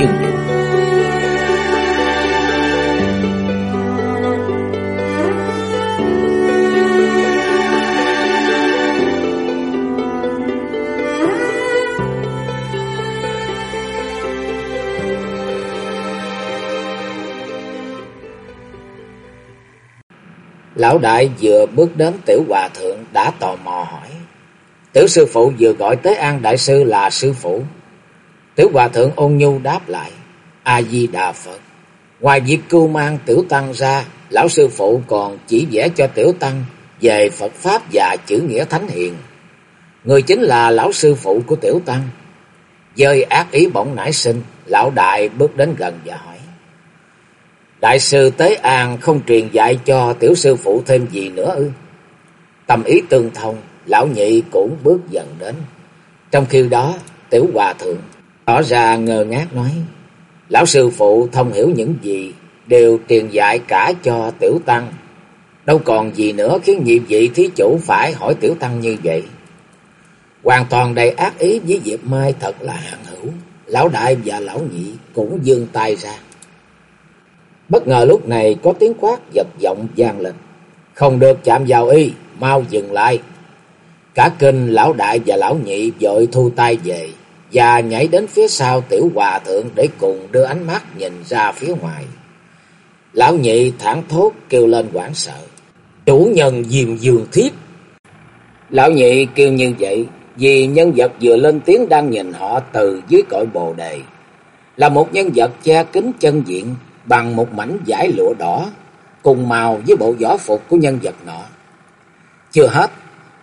chừng Lão đại vừa bước đến tiểu hòa thượng đã tò mò hỏi. Tiểu sư phụ vừa gọi tới an đại sư là sư phụ. Tiểu hòa thượng ôn nhu đáp lại. A-di-đà Phật. Ngoài việc cưu mang tiểu tăng ra, lão sư phụ còn chỉ vẽ cho tiểu tăng về Phật Pháp và chữ nghĩa thánh hiền. Người chính là lão sư phụ của tiểu tăng. Dơi ác ý bỗng nảy sinh, lão đại bước đến gần và hỏi. Đại sư Tế An không truyền dạy cho tiểu sư phụ thêm gì nữa ư? Tâm ý tương thông, lão nhị cũng bước dần đến. Trong khi đó, tiểu hòa thượng tỏ ra ngờ ngác nói. Lão sư phụ thông hiểu những gì đều truyền dạy cả cho tiểu tăng. Đâu còn gì nữa khiến nhị vị thí chủ phải hỏi tiểu tăng như vậy. Hoàn toàn đầy ác ý với Diệp Mai thật là hạng hữu. Lão đại và lão nhị cũng dương tay ra. Bất ngờ lúc này có tiếng quát giật giọng vang lên. Không được chạm vào y, mau dừng lại. Cả kinh lão đại và lão nhị vội thu tay về và nhảy đến phía sau tiểu hòa thượng để cùng đưa ánh mắt nhìn ra phía ngoài. Lão nhị thẳng thốt kêu lên quảng sợ. Chủ nhân diêm dương thiếp. Lão nhị kêu như vậy vì nhân vật vừa lên tiếng đang nhìn họ từ dưới cội bồ đề. Là một nhân vật che kính chân diện bằng một mảnh vải lụa đỏ, cùng màu với bộ võ phục của nhân vật nọ. Chưa hết,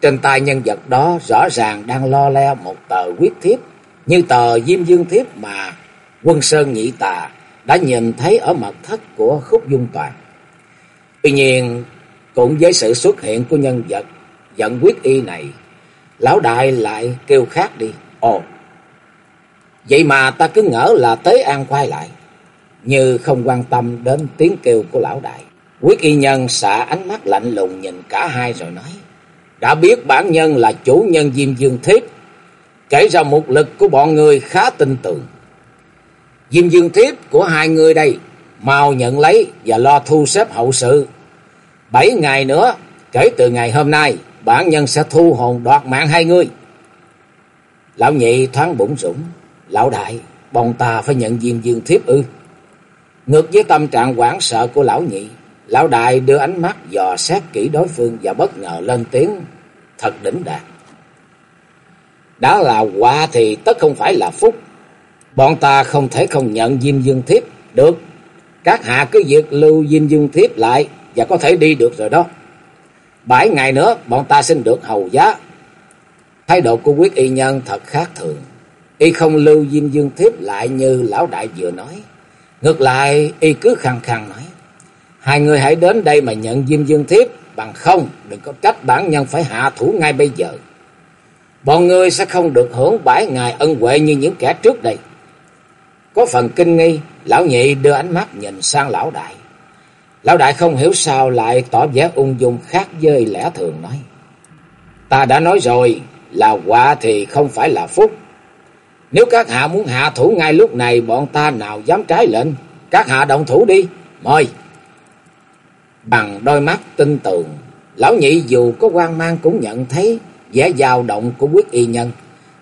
trên tay nhân vật đó rõ ràng đang lo le một tờ quyết thiếp, như tờ Diêm Dương thiếp mà quân Sơn Nhị Tà đã nhìn thấy ở mật thất của Khúc Dung Toàn. Tuy nhiên, cũng với sự xuất hiện của nhân vật giận quyết y này, lão đại lại kêu khác đi. Ồ, vậy mà ta cứ ngỡ là Tế An quay lại như không quan tâm đến tiếng kêu của lão đại. Quyết y nhân xả ánh mắt lạnh lùng nhìn cả hai rồi nói. Đã biết bản nhân là chủ nhân Diêm Dương Thiếp. Kể ra một lực của bọn người khá tin tưởng. Diêm Dương Thiếp của hai người đây. Mau nhận lấy và lo thu xếp hậu sự. Bảy ngày nữa, kể từ ngày hôm nay, bản nhân sẽ thu hồn đoạt mạng hai người. Lão nhị thoáng bụng rủng. Lão đại, bọn ta phải nhận Diêm Dương Thiếp ư. Ngược với tâm trạng hoảng sợ của lão nhị, lão đại đưa ánh mắt dò xét kỹ đối phương và bất ngờ lên tiếng thật đỉnh đạt. Đã là quả thì tất không phải là phúc. Bọn ta không thể không nhận Diêm Dương Thiếp được. Các hạ cứ việc lưu Diêm Dương Thiếp lại và có thể đi được rồi đó. Bảy ngày nữa bọn ta xin được hầu giá. Thái độ của quyết y nhân thật khác thường. Y không lưu Diêm Dương Thiếp lại như lão đại vừa nói. Ngược lại, y cứ khăng khăng nói. Hai người hãy đến đây mà nhận Diêm Dương Thiếp. Bằng không, đừng có trách bản nhân phải hạ thủ ngay bây giờ. Bọn ngươi sẽ không được hưởng bãi ngày ân huệ như những kẻ trước đây. Có phần kinh nghi, lão nhị đưa ánh mắt nhìn sang lão đại. Lão đại không hiểu sao lại tỏ vẻ ung dung khác với lẽ thường nói. Ta đã nói rồi, là quả thì không phải là phúc. Nếu các hạ muốn hạ thủ ngay lúc này, bọn ta nào dám trái lệnh. Các hạ động thủ đi, mời. Bằng đôi mắt tinh tường, lão nhị dù có quan mang cũng nhận thấy vẻ dao động của quyết y nhân.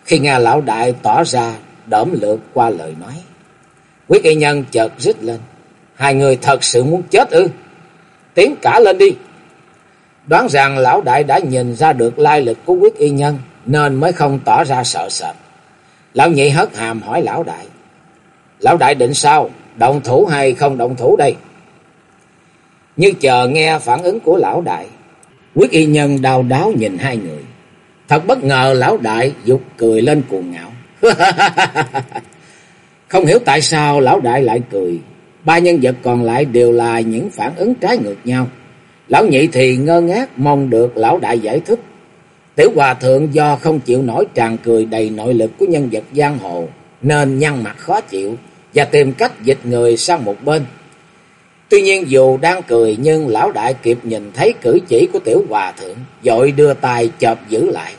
Khi nghe lão đại tỏ ra đỡm lượt qua lời nói. Quyết y nhân chợt rít lên. Hai người thật sự muốn chết ư? Tiến cả lên đi. Đoán rằng lão đại đã nhìn ra được lai lịch của quyết y nhân nên mới không tỏ ra sợ sệt. Lão nhị hất hàm hỏi lão đại. Lão đại định sao? Động thủ hay không động thủ đây? Như chờ nghe phản ứng của lão đại. Quyết y nhân đau đáo nhìn hai người. Thật bất ngờ lão đại dục cười lên cuồng ngạo. Không hiểu tại sao lão đại lại cười. Ba nhân vật còn lại đều là những phản ứng trái ngược nhau. Lão nhị thì ngơ ngác mong được lão đại giải thích. Tiểu hòa thượng do không chịu nổi tràn cười đầy nội lực của nhân vật giang hồ, nên nhăn mặt khó chịu và tìm cách dịch người sang một bên. Tuy nhiên dù đang cười nhưng lão đại kịp nhìn thấy cử chỉ của tiểu hòa thượng, dội đưa tay chộp giữ lại.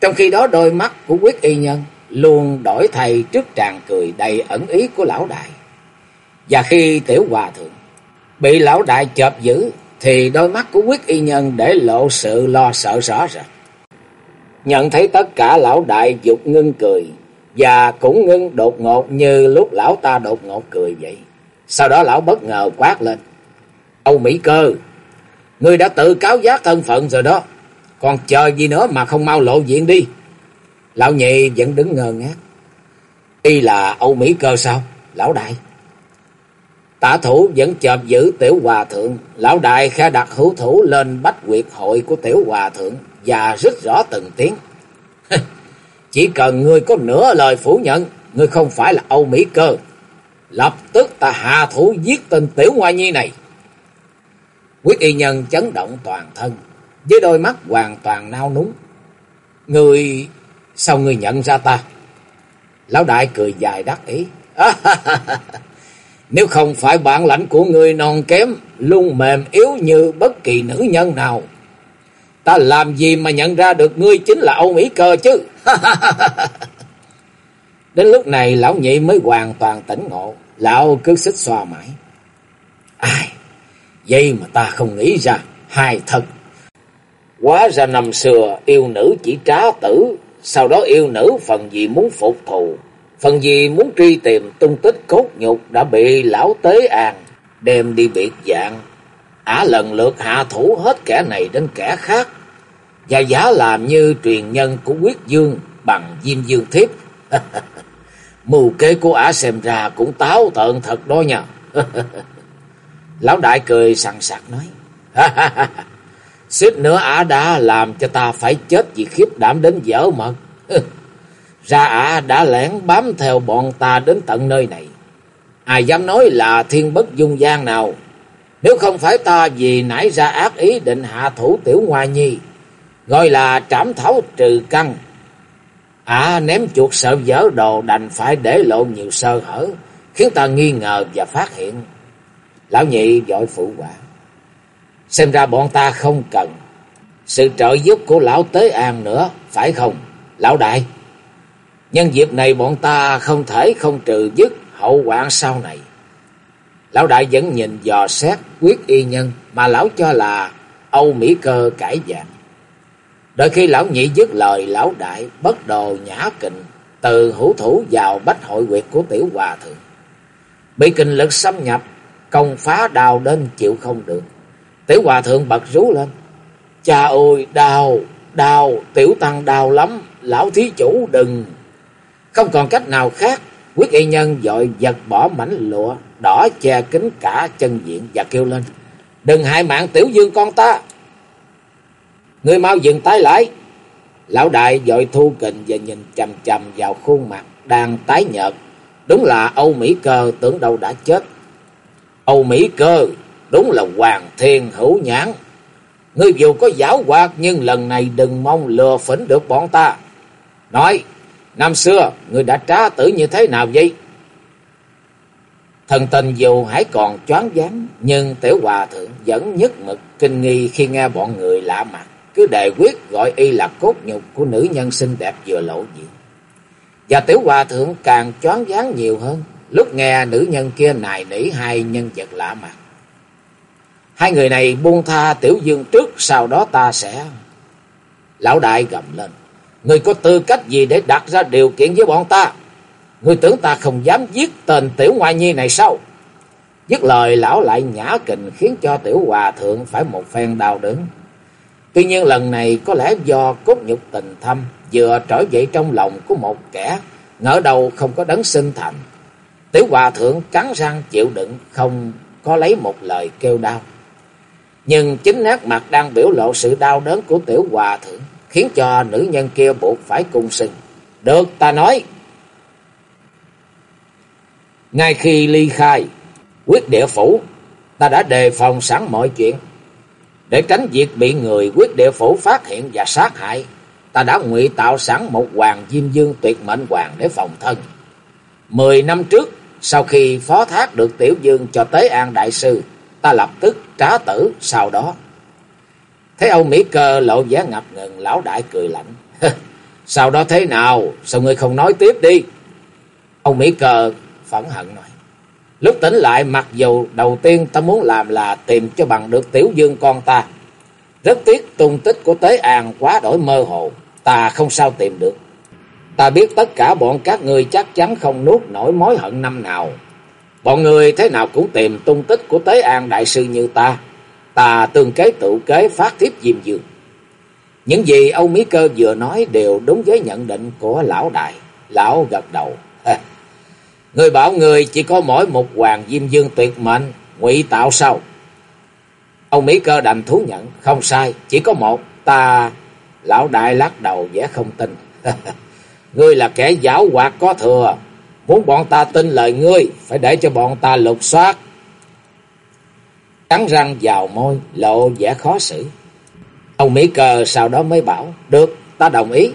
Trong khi đó đôi mắt của quyết y nhân luôn đổi thay trước tràn cười đầy ẩn ý của lão đại. Và khi tiểu hòa thượng bị lão đại chộp giữ thì đôi mắt của quyết y nhân để lộ sự lo sợ rõ rệt. Nhận thấy tất cả lão đại dục ngưng cười và cũng ngưng đột ngột như lúc lão ta đột ngột cười vậy. Sau đó lão bất ngờ quát lên. Âu Mỹ Cơ, ngươi đã tự cáo giác thân phận rồi đó. Còn chờ gì nữa mà không mau lộ diện đi. Lão nhị vẫn đứng ngơ ngác. Y là Âu Mỹ Cơ sao? Lão đại. Tả thủ vẫn chợp giữ tiểu hòa thượng. Lão đại khai đặt hữu thủ lên bách quyệt hội của tiểu hòa thượng và rất rõ từng tiếng. Chỉ cần ngươi có nửa lời phủ nhận, ngươi không phải là Âu Mỹ Cơ. Lập tức ta hạ thủ giết tên tiểu ngoại nhi này. Quyết y nhân chấn động toàn thân, với đôi mắt hoàn toàn nao núng. người sao người nhận ra ta? Lão đại cười dài đắc ý. Nếu không phải bản lãnh của người non kém, luôn mềm yếu như bất kỳ nữ nhân nào, ta làm gì mà nhận ra được ngươi chính là Âu Mỹ Cơ chứ? Đến lúc này lão nhị mới hoàn toàn tỉnh ngộ, lão cứ xích xoa mãi. Ai, vậy mà ta không nghĩ ra, hai thật. Quá ra năm xưa yêu nữ chỉ trá tử, sau đó yêu nữ phần gì muốn phục thù, phần gì muốn truy tìm tung tích cốt nhục đã bị lão tế an đem đi biệt dạng. Ả lần lượt hạ thủ hết kẻ này đến kẻ khác, và giả làm như truyền nhân của quyết dương bằng diêm dương thiếp. Mưu kế của ả xem ra cũng táo tợn thật đó nha. Lão đại cười sẵn sặc nói. xích nữa ả đã làm cho ta phải chết vì khiếp đảm đến dở mật. Ra ả đã lẻn bám theo bọn ta đến tận nơi này. Ai dám nói là thiên bất dung gian nào. Nếu không phải ta vì nãy ra ác ý định hạ thủ tiểu ngoại nhi. Gọi là trảm tháo trừ căn À ném chuột sợ dở đồ đành phải để lộ nhiều sơ hở, khiến ta nghi ngờ và phát hiện. Lão nhị dội phụ quả. Xem ra bọn ta không cần sự trợ giúp của lão Tế An nữa, phải không, lão đại? Nhân dịp này bọn ta không thể không trừ dứt hậu quả sau này. Lão đại vẫn nhìn dò xét quyết y nhân mà lão cho là Âu Mỹ cơ cải dạng. Đợi khi lão nhị dứt lời, lão đại bất đồ nhã kình từ hữu thủ vào bách hội quyệt của tiểu hòa thượng. Bị kình lực xâm nhập, công phá đào đến chịu không được. Tiểu hòa thượng bật rú lên. Cha ơi, đau, đau, tiểu tăng đau lắm, lão thí chủ đừng. Không còn cách nào khác, quyết y nhân dội giật bỏ mảnh lụa, đỏ che kính cả chân diện và kêu lên. Đừng hại mạng tiểu dương con ta. Ngươi mau dừng tay lại. Lão đại dội thu kình và nhìn chầm chầm vào khuôn mặt đang tái nhợt. Đúng là Âu Mỹ Cơ tưởng đâu đã chết. Âu Mỹ Cơ đúng là hoàng thiên hữu nhãn. Ngươi dù có giáo hoạt nhưng lần này đừng mong lừa phỉnh được bọn ta. Nói, năm xưa ngươi đã trá tử như thế nào vậy? Thần tình dù hãy còn choáng váng nhưng tiểu hòa thượng vẫn nhất mực kinh nghi khi nghe bọn người lạ mặt cứ đề quyết gọi y là cốt nhục của nữ nhân xinh đẹp vừa lộ diện. Và tiểu hòa thượng càng choáng váng nhiều hơn, lúc nghe nữ nhân kia nài nỉ hai nhân vật lạ mặt. Hai người này buông tha tiểu dương trước, sau đó ta sẽ... Lão đại gầm lên, người có tư cách gì để đặt ra điều kiện với bọn ta? Người tưởng ta không dám giết tên tiểu ngoại nhi này sao? Dứt lời lão lại nhã kình khiến cho tiểu hòa thượng phải một phen đau đớn. Tuy nhiên lần này có lẽ do cốt nhục tình thâm vừa trở dậy trong lòng của một kẻ, ngỡ đầu không có đấng sinh thành. Tiểu hòa thượng cắn răng chịu đựng, không có lấy một lời kêu đau. Nhưng chính nét mặt đang biểu lộ sự đau đớn của tiểu hòa thượng, khiến cho nữ nhân kia buộc phải cung sinh. Được ta nói. Ngay khi ly khai, quyết địa phủ, ta đã đề phòng sẵn mọi chuyện. Để tránh việc bị người quyết địa phủ phát hiện và sát hại, ta đã ngụy tạo sẵn một hoàng diêm dương tuyệt mệnh hoàng để phòng thân. Mười năm trước, sau khi phó thác được Tiểu Dương cho Tế An Đại Sư, ta lập tức trá tử sau đó. Thấy ông Mỹ Cơ lộ vẻ ngập ngừng, lão đại cười lạnh. sau đó thế nào? Sao ngươi không nói tiếp đi? Ông Mỹ Cơ phẫn hận nói. Lúc tỉnh lại mặc dù đầu tiên ta muốn làm là tìm cho bằng được Tiểu Dương con ta. Rất tiếc tung tích của Tế An quá đổi mơ hồ, ta không sao tìm được. Ta biết tất cả bọn các người chắc chắn không nuốt nổi mối hận năm nào. Bọn người thế nào cũng tìm tung tích của Tế An Đại Sư như ta. Ta tương kế tự kế phát thiếp diêm dương. Những gì Âu Mỹ Cơ vừa nói đều đúng với nhận định của lão đại. Lão gật đầu. Người bảo người chỉ có mỗi một hoàng diêm dương tuyệt mệnh, ngụy tạo sao? Ông Mỹ Cơ đành thú nhận, không sai, chỉ có một, ta... Lão đại lắc đầu vẻ không tin. ngươi là kẻ giáo hoạt có thừa, muốn bọn ta tin lời ngươi, phải để cho bọn ta lục soát. Cắn răng vào môi, lộ vẻ khó xử. Ông Mỹ Cơ sau đó mới bảo, được, ta đồng ý.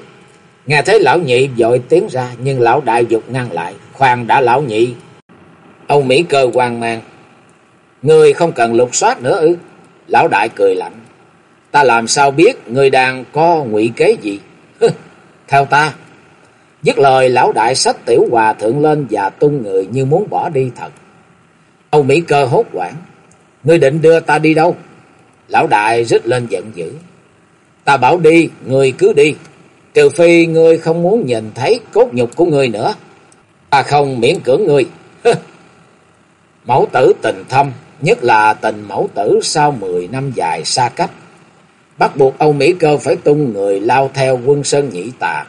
Nghe thấy lão nhị dội tiến ra, nhưng lão đại dục ngăn lại, khoan đã lão nhị. Ông Mỹ Cơ hoang mang, ngươi không cần lục soát nữa ư? Lão đại cười lạnh, ta làm sao biết ngươi đang có ngụy kế gì? Theo ta, Dứt lời lão đại sách tiểu hòa thượng lên và tung người như muốn bỏ đi thật. ông Mỹ cơ hốt quảng. Ngươi định đưa ta đi đâu? Lão đại rít lên giận dữ. Ta bảo đi, ngươi cứ đi. Trừ phi ngươi không muốn nhìn thấy cốt nhục của ngươi nữa. Ta không miễn cưỡng ngươi. mẫu tử tình thâm, nhất là tình mẫu tử sau mười năm dài xa cách. Bắt buộc Âu Mỹ cơ phải tung người lao theo quân sơn nhị tà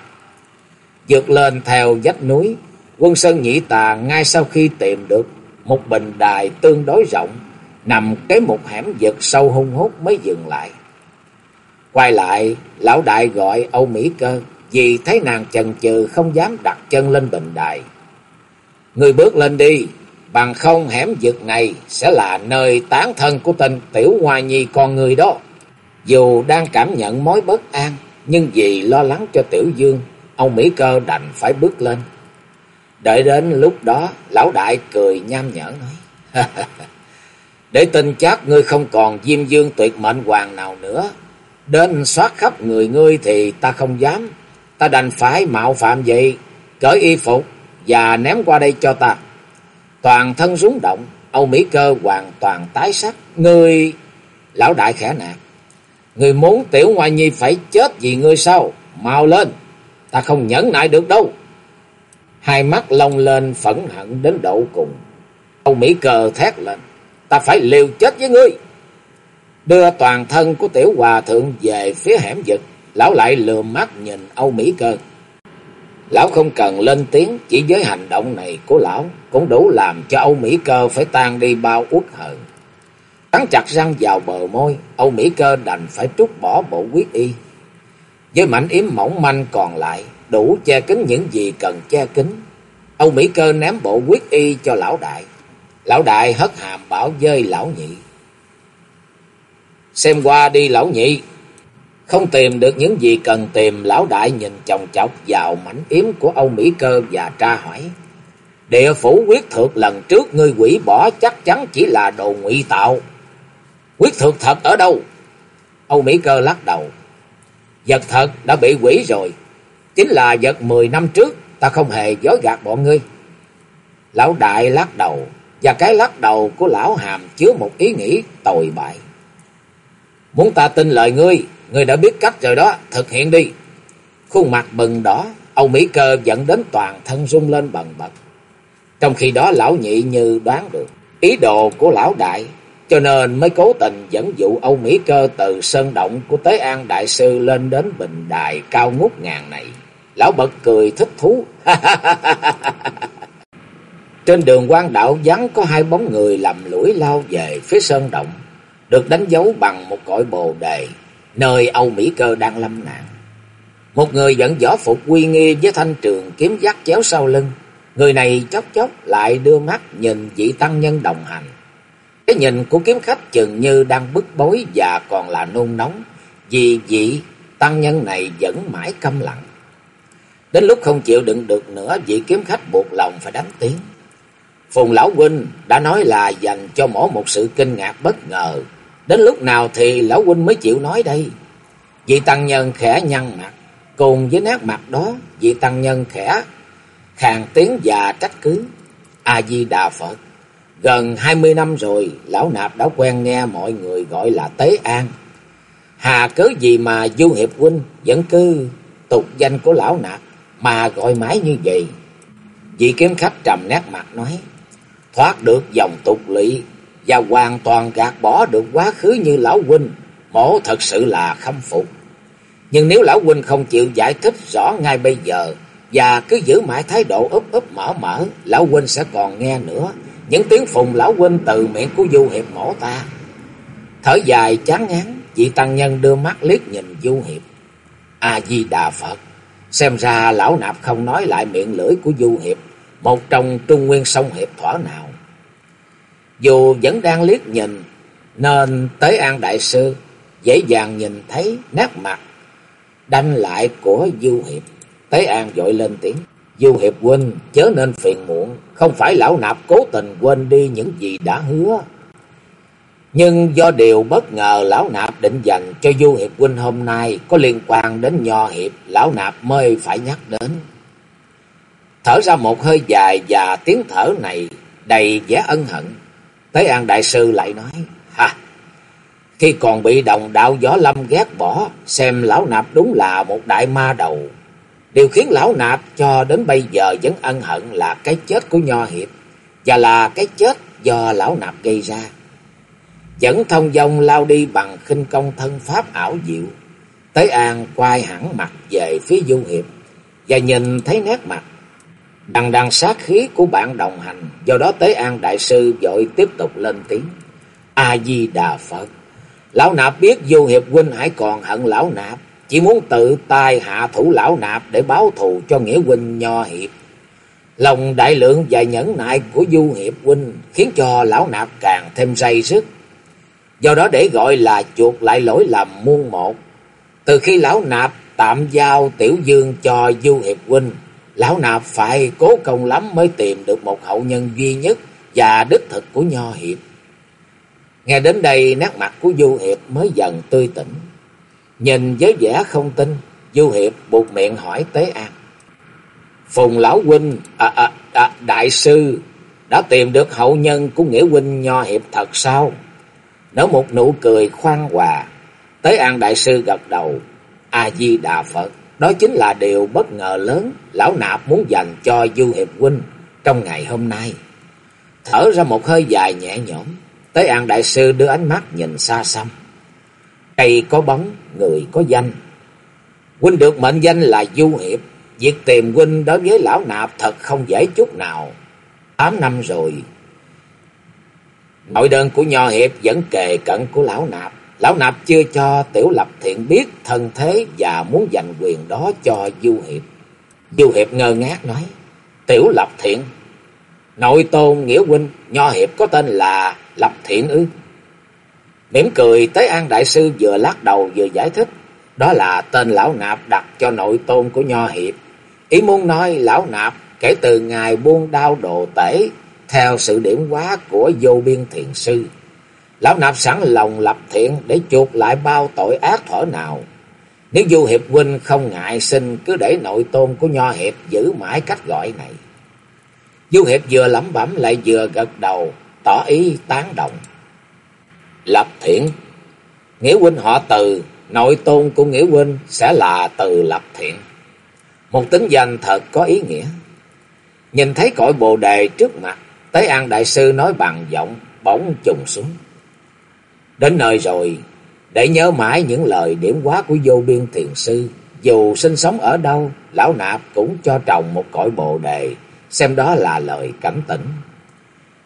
Dược lên theo dách núi. Quân Sơn Nhị Tà ngay sau khi tìm được một bình đài tương đối rộng, nằm kế một hẻm vực sâu hung hút mới dừng lại. Quay lại, lão đại gọi Âu Mỹ Cơ, vì thấy nàng chần chừ không dám đặt chân lên bình đài. Người bước lên đi, bằng không hẻm vực này sẽ là nơi tán thân của tình tiểu hoa nhi con người đó. Dù đang cảm nhận mối bất an, nhưng vì lo lắng cho tiểu dương ông Mỹ Cơ đành phải bước lên. Đợi đến lúc đó, lão đại cười nham nhở nói. Để tin chắc ngươi không còn diêm dương tuyệt mệnh hoàng nào nữa. Đến soát khắp người ngươi thì ta không dám. Ta đành phải mạo phạm vậy, cởi y phục và ném qua đây cho ta. Toàn thân rúng động, Âu Mỹ Cơ hoàn toàn tái sắc. Ngươi... Lão đại khẽ nạt. Ngươi muốn tiểu ngoại nhi phải chết vì ngươi sao? Mau lên! ta không nhẫn nại được đâu. Hai mắt long lên phẫn hận đến độ cùng. Âu Mỹ cờ thét lên, ta phải liều chết với ngươi. Đưa toàn thân của tiểu hòa thượng về phía hẻm vực, lão lại lườm mắt nhìn Âu Mỹ cơ. Lão không cần lên tiếng, chỉ với hành động này của lão cũng đủ làm cho Âu Mỹ cơ phải tan đi bao uất hận. Cắn chặt răng vào bờ môi, Âu Mỹ cơ đành phải trút bỏ bộ quyết y, với mảnh yếm mỏng manh còn lại, đủ che kín những gì cần che kín. Âu Mỹ Cơ ném bộ quyết y cho lão đại. Lão đại hất hàm bảo dơi lão nhị. Xem qua đi lão nhị. Không tìm được những gì cần tìm, lão đại nhìn chồng chọc vào mảnh yếm của Âu Mỹ Cơ và tra hỏi. Địa phủ quyết thực lần trước ngươi quỷ bỏ chắc chắn chỉ là đồ ngụy tạo. Quyết thực thật ở đâu? Âu Mỹ Cơ lắc đầu. Vật thật đã bị quỷ rồi. Chính là vật mười năm trước, ta không hề dối gạt bọn ngươi. Lão đại lắc đầu, và cái lắc đầu của lão hàm chứa một ý nghĩ tồi bại. Muốn ta tin lời ngươi, ngươi đã biết cách rồi đó, thực hiện đi. Khuôn mặt bừng đỏ, Âu Mỹ Cơ dẫn đến toàn thân rung lên bần bật. Trong khi đó lão nhị như đoán được ý đồ của lão đại cho nên mới cố tình dẫn dụ Âu Mỹ Cơ từ sơn động của Tế An Đại Sư lên đến bình đài cao ngút ngàn này. Lão bật cười thích thú. Trên đường quan đạo vắng có hai bóng người lầm lũi lao về phía sơn động, được đánh dấu bằng một cõi bồ đề, nơi Âu Mỹ Cơ đang lâm nạn. Một người dẫn võ phục quy nghi với thanh trường kiếm dắt chéo sau lưng, Người này chốc chốc lại đưa mắt nhìn vị tăng nhân đồng hành. Cái nhìn của kiếm khách chừng như đang bức bối và còn là nôn nóng, vì vị tăng nhân này vẫn mãi câm lặng. Đến lúc không chịu đựng được nữa, vị kiếm khách buộc lòng phải đánh tiếng. Phùng Lão Huynh đã nói là dành cho mỗi một sự kinh ngạc bất ngờ. Đến lúc nào thì Lão Huynh mới chịu nói đây? Vị tăng nhân khẽ nhăn mặt, cùng với nét mặt đó, vị tăng nhân khẽ khàn tiếng và trách cứ. A-di-đà Phật, gần hai mươi năm rồi, Lão Nạp đã quen nghe mọi người gọi là Tế An. Hà cớ gì mà Du Hiệp Huynh vẫn cứ tục danh của Lão Nạp mà gọi mãi như vậy? Vị kiếm khách trầm nét mặt nói, thoát được dòng tục lỵ và hoàn toàn gạt bỏ được quá khứ như Lão Huynh, mổ thật sự là khâm phục. Nhưng nếu Lão Huynh không chịu giải thích rõ ngay bây giờ, và cứ giữ mãi thái độ úp úp mở mở, Lão Huynh sẽ còn nghe nữa những tiếng phùng Lão Huynh từ miệng của Du Hiệp mổ ta. Thở dài chán ngán, vị tăng nhân đưa mắt liếc nhìn Du Hiệp. A-di-đà Phật, xem ra Lão Nạp không nói lại miệng lưỡi của Du Hiệp, một trong trung nguyên sông Hiệp thỏa nào. Dù vẫn đang liếc nhìn, nên tới An Đại Sư dễ dàng nhìn thấy nét mặt đanh lại của Du Hiệp. tới An dội lên tiếng. Du Hiệp huynh chớ nên phiền muộn. Không phải lão nạp cố tình quên đi những gì đã hứa. Nhưng do điều bất ngờ lão nạp định dành cho Du Hiệp huynh hôm nay có liên quan đến Nho Hiệp, lão nạp mới phải nhắc đến. Thở ra một hơi dài và tiếng thở này đầy vẻ ân hận. Tế An Đại Sư lại nói, Ha, khi còn bị đồng đạo gió lâm ghét bỏ, xem lão nạp đúng là một đại ma đầu. Điều khiến lão nạp cho đến bây giờ vẫn ân hận là cái chết của Nho Hiệp, và là cái chết do lão nạp gây ra. Dẫn thông dong lao đi bằng khinh công thân pháp ảo diệu. Tới An quay hẳn mặt về phía Du Hiệp, và nhìn thấy nét mặt. Đằng đằng sát khí của bạn đồng hành, do đó Tế An Đại Sư vội tiếp tục lên tiếng. A-di-đà Phật Lão nạp biết Du Hiệp huynh hãy còn hận lão nạp, chỉ muốn tự tay hạ thủ lão nạp để báo thù cho nghĩa huynh nho hiệp. Lòng đại lượng và nhẫn nại của Du Hiệp huynh khiến cho lão nạp càng thêm say sức. Do đó để gọi là chuột lại lỗi lầm muôn một. Từ khi lão nạp tạm giao tiểu dương cho Du Hiệp huynh, lão nạp phải cố công lắm mới tìm được một hậu nhân duy nhất và đích thực của nho hiệp. Nghe đến đây nét mặt của Du Hiệp mới dần tươi tỉnh. Nhìn với vẻ không tin, Du Hiệp buộc miệng hỏi Tế An. Phùng Lão Huynh, à, à, à, Đại Sư, đã tìm được hậu nhân của Nghĩa Huynh Nho Hiệp thật sao? Nở một nụ cười khoan hòa, Tế An Đại Sư gật đầu. A-di-đà Phật, đó chính là điều bất ngờ lớn Lão Nạp muốn dành cho Du Hiệp Huynh trong ngày hôm nay. Thở ra một hơi dài nhẹ nhõm, tới An Đại Sư đưa ánh mắt nhìn xa xăm. Cây có bóng, người có danh. Huynh được mệnh danh là Du Hiệp. Việc tìm huynh đối với lão nạp thật không dễ chút nào. Tám năm rồi. Nội đơn của Nho Hiệp vẫn kề cận của lão nạp. Lão nạp chưa cho Tiểu Lập Thiện biết thân thế và muốn giành quyền đó cho Du Hiệp. Du Hiệp ngơ ngác nói. Tiểu Lập Thiện. Nội tôn Nghĩa Huynh, Nho Hiệp có tên là Lập Thiện ư? Mỉm cười, Tế An Đại Sư vừa lắc đầu vừa giải thích. Đó là tên Lão Nạp đặt cho nội tôn của Nho Hiệp. Ý muốn nói Lão Nạp kể từ ngày buông đao đồ tể theo sự điểm hóa của vô biên thiền sư. Lão Nạp sẵn lòng lập thiện để chuộc lại bao tội ác thở nào. Nếu Du Hiệp Huynh không ngại xin cứ để nội tôn của Nho Hiệp giữ mãi cách gọi này. Du Hiệp vừa lẩm bẩm lại vừa gật đầu, tỏ ý tán đồng Lập Thiện Nghĩa huynh họ Từ, nội tôn của Nghĩa huynh sẽ là Từ Lập Thiện. Một tính danh thật có ý nghĩa. Nhìn thấy cõi bồ đề trước mặt, Tế An Đại Sư nói bằng giọng, bỗng trùng xuống. Đến nơi rồi, để nhớ mãi những lời điểm hóa của vô biên thiền sư, dù sinh sống ở đâu, lão nạp cũng cho trồng một cõi bồ đề, xem đó là lời cảnh tỉnh.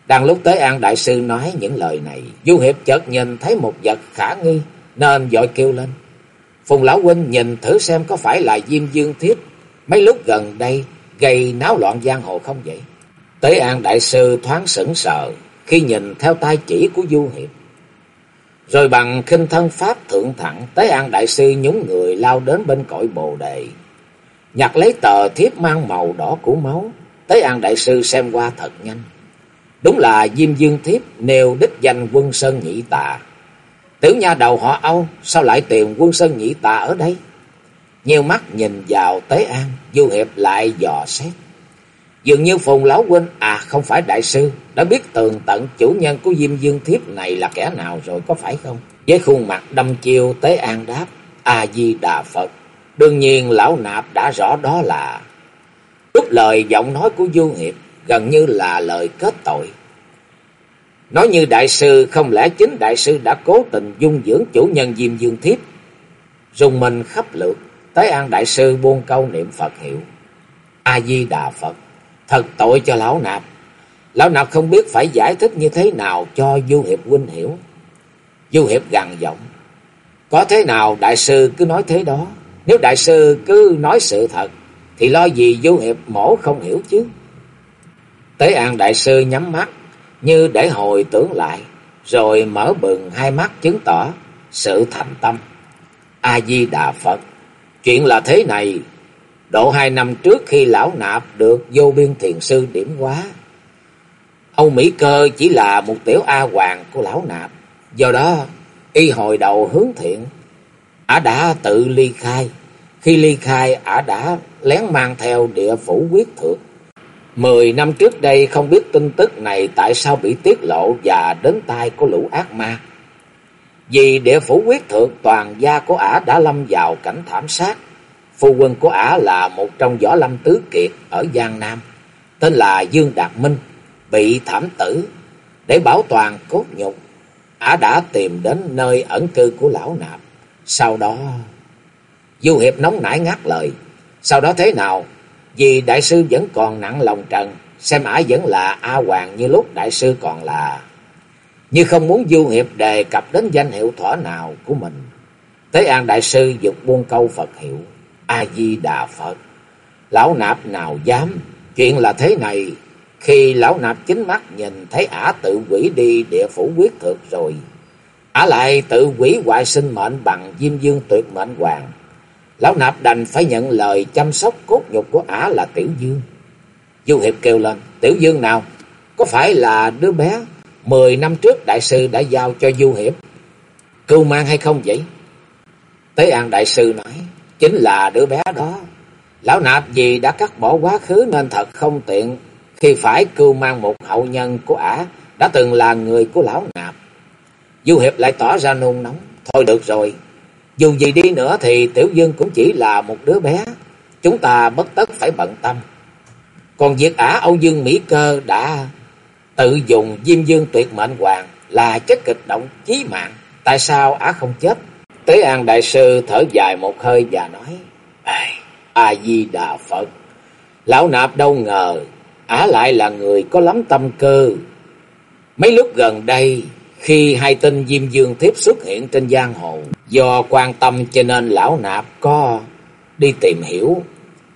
Đang lúc tới An Đại Sư nói những lời này, Du Hiệp chợt nhìn thấy một vật khả nghi, nên dội kêu lên. Phùng Lão Huynh nhìn thử xem có phải là Diêm Dương Thiết, mấy lúc gần đây gây náo loạn giang hồ không vậy? Tế An Đại Sư thoáng sững sờ khi nhìn theo tay chỉ của Du Hiệp. Rồi bằng khinh thân pháp thượng thẳng, Tế An Đại Sư nhúng người lao đến bên cõi bồ đề. Nhặt lấy tờ thiếp mang màu đỏ của máu, Tế An Đại Sư xem qua thật nhanh. Đúng là Diêm Dương Thiếp nêu đích danh quân Sơn Nhị Tà. Tiểu nha đầu họ Âu, sao lại tìm quân Sơn Nhị Tà ở đây? Nhiều mắt nhìn vào Tế An, Du Hiệp lại dò xét. Dường như Phùng Lão Huynh, à không phải đại sư, đã biết tường tận chủ nhân của Diêm Dương Thiếp này là kẻ nào rồi có phải không? Với khuôn mặt đâm chiêu Tế An đáp, A-di-đà Phật. Đương nhiên lão nạp đã rõ đó là... Lúc lời giọng nói của Du Hiệp gần như là lời kết tội. Nói như đại sư, không lẽ chính đại sư đã cố tình dung dưỡng chủ nhân Diêm Dương Thiếp? Dùng mình khắp lượt, Tế An đại sư buông câu niệm Phật hiệu. A-di-đà Phật, thật tội cho lão nạp. Lão nạp không biết phải giải thích như thế nào cho Du Hiệp huynh hiểu. Du Hiệp gằn giọng. Có thế nào đại sư cứ nói thế đó. Nếu đại sư cứ nói sự thật, thì lo gì Du Hiệp mổ không hiểu chứ. Tế An Đại Sư nhắm mắt như để hồi tưởng lại, rồi mở bừng hai mắt chứng tỏ sự thành tâm. A-di-đà Phật, chuyện là thế này, độ hai năm trước khi lão nạp được vô biên thiền sư điểm hóa, Âu Mỹ Cơ chỉ là một tiểu A Hoàng của lão nạp, do đó y hồi đầu hướng thiện, ả đã tự ly khai, khi ly khai ả đã lén mang theo địa phủ quyết thượng. Mười năm trước đây không biết tin tức này tại sao bị tiết lộ và đến tai của lũ ác ma. Vì địa phủ quyết thượng toàn gia của ả đã lâm vào cảnh thảm sát. Phu quân của ả là một trong võ lâm tứ kiệt ở Giang Nam, tên là Dương Đạt Minh, bị thảm tử. Để bảo toàn cốt nhục, ả đã tìm đến nơi ẩn cư của lão nạp. Sau đó... Du Hiệp nóng nảy ngắt lời. Sau đó thế nào? Vì đại sư vẫn còn nặng lòng trần, xem ả vẫn là A Hoàng như lúc đại sư còn là... Như không muốn du hiệp đề cập đến danh hiệu thỏa nào của mình. Tế An đại sư dục buông câu Phật hiệu. A-di-đà Phật. Lão nạp nào dám. Chuyện là thế này. Khi lão nạp chính mắt nhìn thấy ả tự quỷ đi địa phủ quyết thực rồi. Ả lại tự quỷ hoại sinh mệnh bằng diêm dương tuyệt mệnh hoàng. Lão nạp đành phải nhận lời chăm sóc cốt nhục của ả là Tiểu Dương. Du Hiệp kêu lên, Tiểu Dương nào? Có phải là đứa bé mười năm trước đại sư đã giao cho Du Hiệp? Cưu mang hay không vậy? Tế An đại sư nói, chính là đứa bé đó. Lão nạp vì đã cắt bỏ quá khứ nên thật không tiện khi phải cưu mang một hậu nhân của ả đã từng là người của lão nạp. Du Hiệp lại tỏ ra nôn nóng. Thôi được rồi, dù gì đi nữa thì Tiểu Dương cũng chỉ là một đứa bé. Chúng ta bất tất phải bận tâm. Còn việc ả Âu Dương Mỹ Cơ đã tự dùng Diêm Dương tuyệt mệnh hoàng là chất kịch động chí mạng. Tại sao ả không chết? Tế An Đại Sư thở dài một hơi và nói. A-di-đà Phật. Lão nạp đâu ngờ ả lại là người có lắm tâm cơ. Mấy lúc gần đây khi hai tên Diêm Dương Thiếp xuất hiện trên giang hồ, do quan tâm cho nên lão nạp có đi tìm hiểu.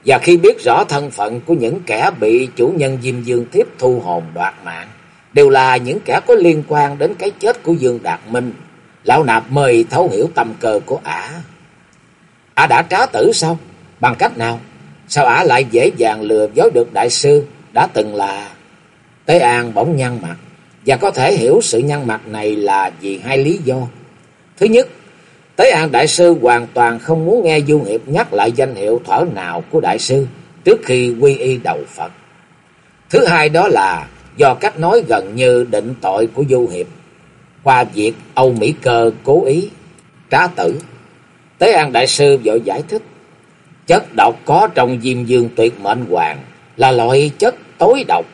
Và khi biết rõ thân phận của những kẻ bị chủ nhân Diêm Dương Thiếp thu hồn đoạt mạng, đều là những kẻ có liên quan đến cái chết của Dương Đạt Minh, lão nạp mời thấu hiểu tâm cơ của ả. Ả đã trá tử sao? Bằng cách nào? Sao ả lại dễ dàng lừa dối được đại sư đã từng là... Tế An bỗng nhăn mặt, và có thể hiểu sự nhăn mặt này là vì hai lý do. Thứ nhất, Tế An Đại Sư hoàn toàn không muốn nghe Du Hiệp nhắc lại danh hiệu thở nào của Đại Sư trước khi quy y đầu Phật. Thứ hai đó là do cách nói gần như định tội của Du Hiệp qua việc Âu Mỹ Cơ cố ý trá tử. Tế An Đại Sư vội giải thích, chất độc có trong diêm dương tuyệt mệnh hoàng là loại chất tối độc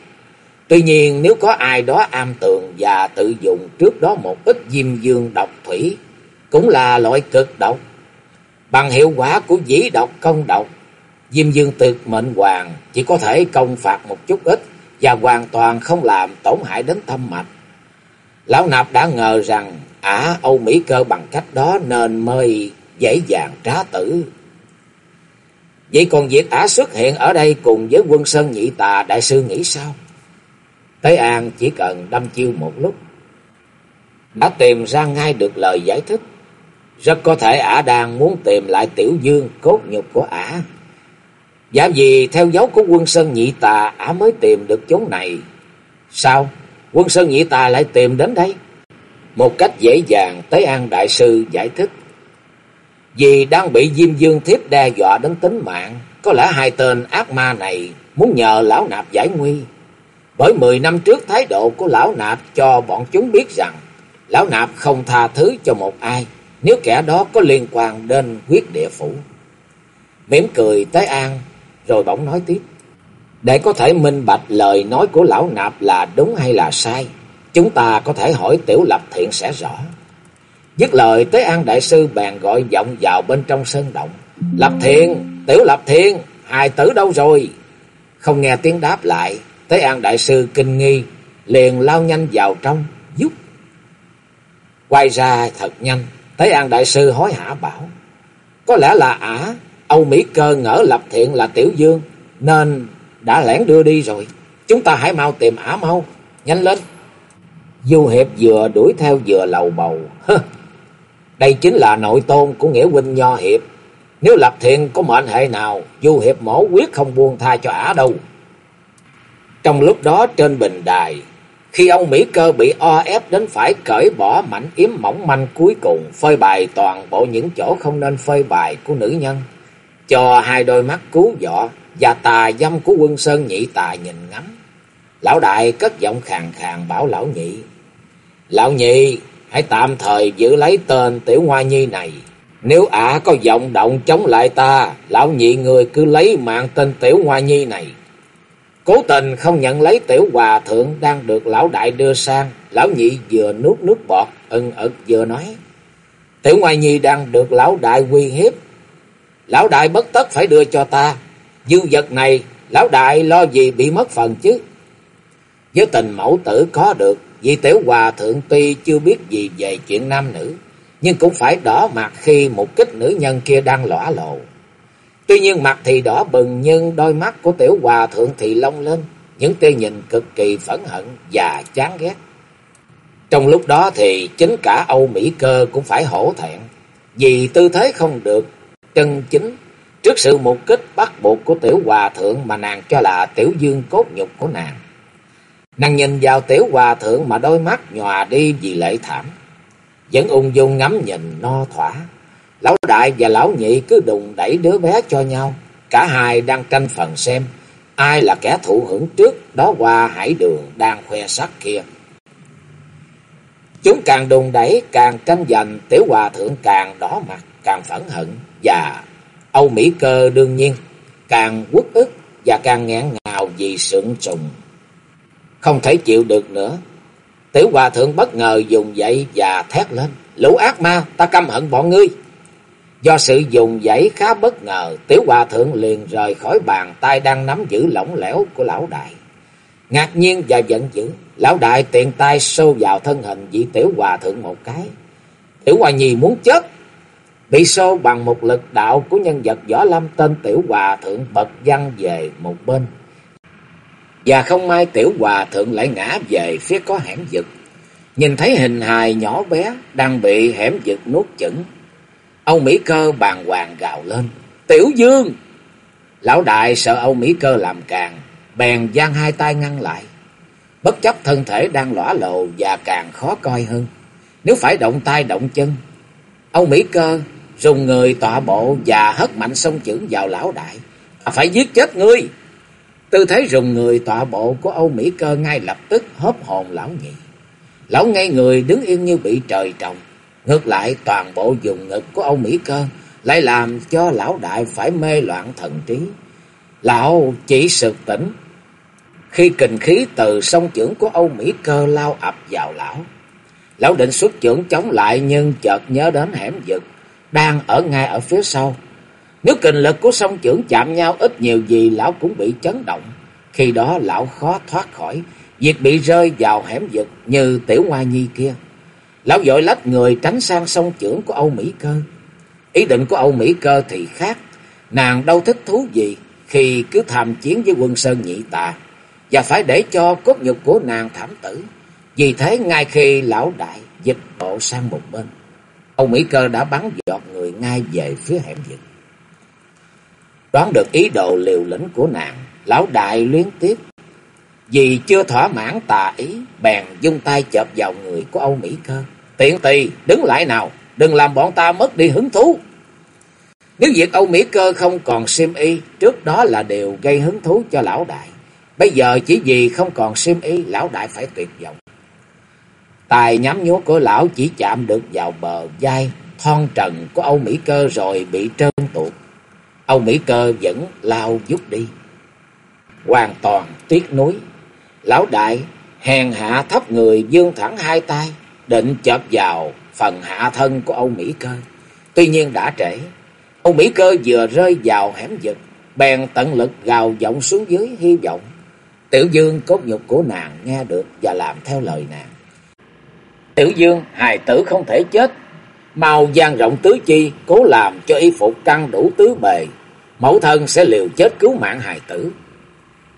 Tuy nhiên nếu có ai đó am tường và tự dùng trước đó một ít diêm dương độc thủy, cũng là loại cực độc. Bằng hiệu quả của dĩ độc công độc, diêm dương tuyệt mệnh hoàng chỉ có thể công phạt một chút ít và hoàn toàn không làm tổn hại đến tâm mạch. Lão Nạp đã ngờ rằng, ả Âu Mỹ cơ bằng cách đó nên mới dễ dàng trá tử. Vậy còn việc ả xuất hiện ở đây cùng với quân sơn nhị tà đại sư nghĩ sao? Tế An chỉ cần đâm chiêu một lúc. Đã tìm ra ngay được lời giải thích. Rất có thể ả đang muốn tìm lại tiểu dương cốt nhục của ả. Giả gì theo dấu của quân sơn nhị tà, ả mới tìm được chốn này. Sao? Quân sơn nhị tà lại tìm đến đây? Một cách dễ dàng Tế An Đại Sư giải thích. Vì đang bị Diêm Dương Thiếp đe dọa đến tính mạng, có lẽ hai tên ác ma này muốn nhờ lão nạp giải nguy. Bởi mười năm trước thái độ của lão nạp cho bọn chúng biết rằng lão nạp không tha thứ cho một ai nếu kẻ đó có liên quan đến quyết địa phủ. Mỉm cười Tế An rồi bỗng nói tiếp. Để có thể minh bạch lời nói của lão nạp là đúng hay là sai, chúng ta có thể hỏi Tiểu Lập Thiện sẽ rõ. Dứt lời Tế An Đại Sư bèn gọi vọng vào bên trong sân động. Lập Thiện, Tiểu Lập Thiện, hài tử đâu rồi? Không nghe tiếng đáp lại, Tế An Đại Sư kinh nghi, liền lao nhanh vào trong, giúp. Quay ra thật nhanh, Tế An Đại Sư hối hả bảo. Có lẽ là ả, Âu Mỹ Cơ ngỡ Lập Thiện là Tiểu Dương, nên đã lẻn đưa đi rồi. Chúng ta hãy mau tìm ả mau, nhanh lên. Du Hiệp vừa đuổi theo vừa lầu bầu. Đây chính là nội tôn của Nghĩa huynh Nho Hiệp. Nếu Lập Thiện có mệnh hệ nào, Du Hiệp mổ quyết không buông tha cho ả đâu. Trong lúc đó trên bình đài, khi ông Mỹ Cơ bị o ép đến phải cởi bỏ mảnh yếm mỏng manh cuối cùng, phơi bài toàn bộ những chỗ không nên phơi bài của nữ nhân, cho hai đôi mắt cứu vọ và tà dâm của quân sơn nhị tà nhìn ngắm. Lão đại cất giọng khàn khàn bảo lão nhị. Lão nhị, hãy tạm thời giữ lấy tên tiểu hoa nhi này. Nếu ả có vọng động chống lại ta, lão nhị người cứ lấy mạng tên tiểu hoa nhi này. Cố tình không nhận lấy tiểu hòa thượng đang được lão đại đưa sang. Lão nhị vừa nuốt nước bọt, ưng ực vừa nói. Tiểu hoa nhi đang được lão đại uy hiếp. Lão đại bất tất phải đưa cho ta. Dư vật này, lão đại lo gì bị mất phần chứ. Với tình mẫu tử có được, vì tiểu hòa thượng tuy chưa biết gì về chuyện nam nữ, nhưng cũng phải đỏ mặt khi một kích nữ nhân kia đang lõa lộ. Tuy nhiên mặt thì đỏ bừng nhưng đôi mắt của tiểu hòa thượng thì long lên, những tia nhìn cực kỳ phẫn hận và chán ghét. Trong lúc đó thì chính cả Âu Mỹ Cơ cũng phải hổ thẹn, vì tư thế không được chân chính trước sự mục kích bắt buộc của tiểu hòa thượng mà nàng cho là tiểu dương cốt nhục của nàng. Nàng nhìn vào tiểu hòa thượng mà đôi mắt nhòa đi vì lệ thảm. Vẫn ung dung ngắm nhìn, no thỏa. Lão đại và lão nhị cứ đùng đẩy đứa bé cho nhau. Cả hai đang tranh phần xem ai là kẻ thụ hưởng trước đó qua hải đường đang khoe sắc kia. Chúng càng đùng đẩy, càng tranh giành, tiểu hòa thượng càng đỏ mặt, càng phẫn hận và Âu Mỹ cơ đương nhiên càng quất ức và càng ngẹn ngào vì sượng trùng không thể chịu được nữa. Tiểu hòa thượng bất ngờ dùng dậy và thét lên. Lũ ác ma, ta căm hận bọn ngươi. Do sự dùng dãy khá bất ngờ, tiểu hòa thượng liền rời khỏi bàn tay đang nắm giữ lỏng lẻo của lão đại. Ngạc nhiên và giận dữ, lão đại tiện tay sâu vào thân hình vị tiểu hòa thượng một cái. Tiểu hòa nhi muốn chết. Bị sâu bằng một lực đạo của nhân vật võ lâm tên tiểu hòa thượng bật văng về một bên. Và không may tiểu hòa thượng lại ngã về phía có hẻm vực. Nhìn thấy hình hài nhỏ bé đang bị hẻm vực nuốt chửng. Âu Mỹ Cơ bàng hoàng gào lên. Tiểu Dương! Lão đại sợ Âu Mỹ Cơ làm càng. Bèn giang hai tay ngăn lại. Bất chấp thân thể đang lõa lộ và càng khó coi hơn. Nếu phải động tay động chân. Âu Mỹ Cơ dùng người tọa bộ và hất mạnh sông chưởng vào lão đại. À, phải giết chết ngươi! Tư thế dùng người tọa bộ của Âu Mỹ Cơ ngay lập tức hớp hồn lão nhị. Lão ngay người đứng yên như bị trời trồng. Ngược lại, toàn bộ dùng ngực của Âu Mỹ Cơ lại làm cho lão đại phải mê loạn thần trí. Lão chỉ sực tỉnh. Khi kình khí từ sông trưởng của Âu Mỹ Cơ lao ập vào lão. Lão định xuất trưởng chống lại nhưng chợt nhớ đến hẻm vực đang ở ngay ở phía sau. Nếu kinh lực của song trưởng chạm nhau ít nhiều gì lão cũng bị chấn động. Khi đó lão khó thoát khỏi việc bị rơi vào hẻm vực như tiểu hoa nhi kia. Lão vội lách người tránh sang sông trưởng của Âu Mỹ Cơ. Ý định của Âu Mỹ Cơ thì khác. Nàng đâu thích thú gì khi cứ tham chiến với quân Sơn Nhị Tà và phải để cho cốt nhục của nàng thảm tử. Vì thế ngay khi lão đại dịch bộ sang một bên, ông Mỹ Cơ đã bắn giọt người ngay về phía hẻm vực. Đoán được ý đồ liều lĩnh của nàng, lão đại liên tiếp. Vì chưa thỏa mãn tà ý, bèn dung tay chộp vào người của Âu Mỹ Cơ. Tiện tì đứng lại nào, đừng làm bọn ta mất đi hứng thú. Nếu việc Âu Mỹ Cơ không còn sim y, trước đó là điều gây hứng thú cho lão đại. Bây giờ chỉ vì không còn sim y, lão đại phải tuyệt vọng. Tài nhắm nhúa của lão chỉ chạm được vào bờ vai thon trần của Âu Mỹ Cơ rồi bị trơn tuột. Âu Mỹ Cơ vẫn lao vút đi. Hoàn toàn tiếc nuối. Lão đại hèn hạ thấp người dương thẳng hai tay, định chộp vào phần hạ thân của Âu Mỹ Cơ. Tuy nhiên đã trễ. Âu Mỹ Cơ vừa rơi vào hẻm vực, bèn tận lực gào giọng xuống dưới hy vọng. Tiểu Dương cốt nhục của nàng nghe được và làm theo lời nàng. Tiểu Dương, hài tử không thể chết. Mau gian rộng tứ chi, cố làm cho y phục căng đủ tứ bề. Mẫu thân sẽ liều chết cứu mạng hài tử.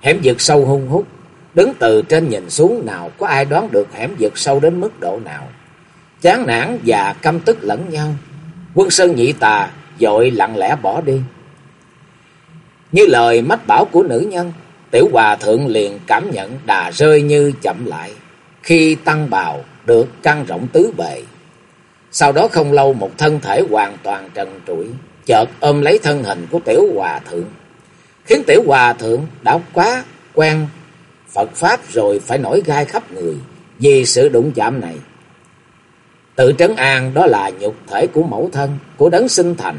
Hẻm vực sâu hung hút, đứng từ trên nhìn xuống nào có ai đoán được hẻm vực sâu đến mức độ nào. Chán nản và căm tức lẫn nhau. Quân Sơn nhị tà dội lặng lẽ bỏ đi. Như lời mách bảo của nữ nhân, tiểu hòa thượng liền cảm nhận đà rơi như chậm lại. Khi tăng bào được căng rộng tứ bề. Sau đó không lâu một thân thể hoàn toàn trần trụi, chợt ôm lấy thân hình của tiểu hòa thượng. Khiến tiểu hòa thượng đã quá quen Phật Pháp rồi phải nổi gai khắp người vì sự đụng chạm này. Tự trấn an đó là nhục thể của mẫu thân, của đấng sinh thành.